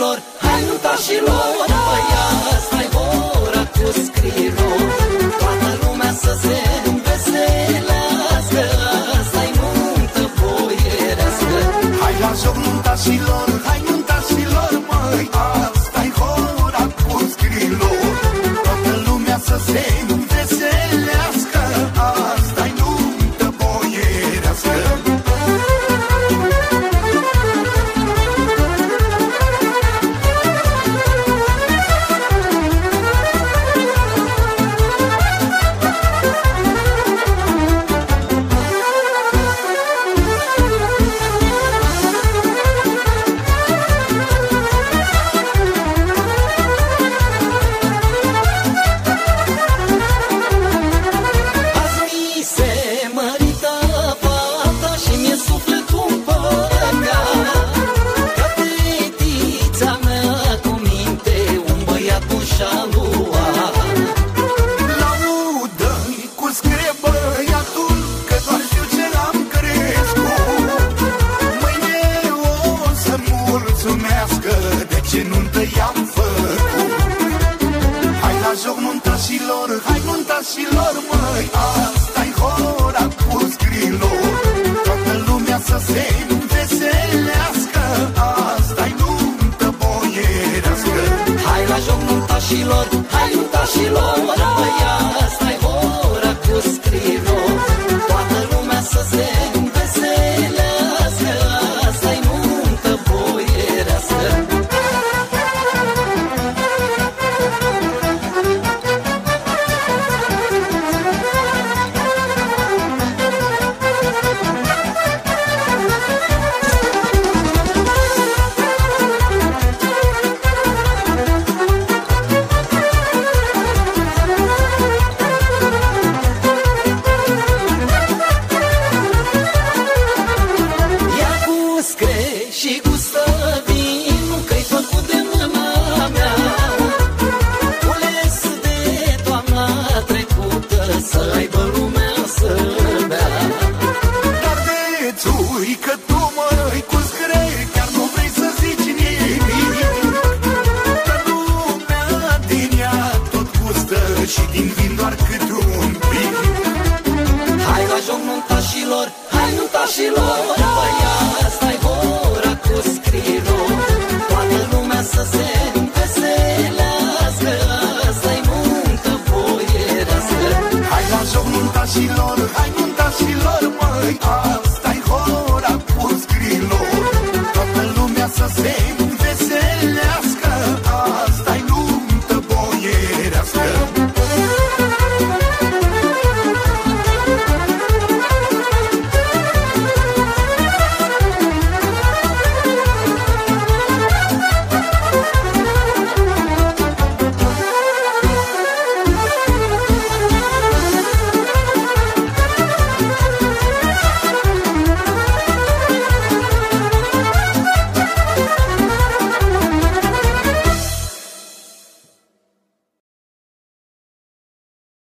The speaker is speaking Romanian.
tașilor, hai nu tașilor Păi asta-i ora cu scriro. Toată lumea să se înveselească Asta-i nuntă boierească Hai la joc nunta și lor. Ai nunta și lor, măi. Asta-i hora cu scrilor Toată lumea să se înveselească. Asta-i nuntă boierească. Hai la joc nunta și lor Hai nunta și lor, măi. Chico we are.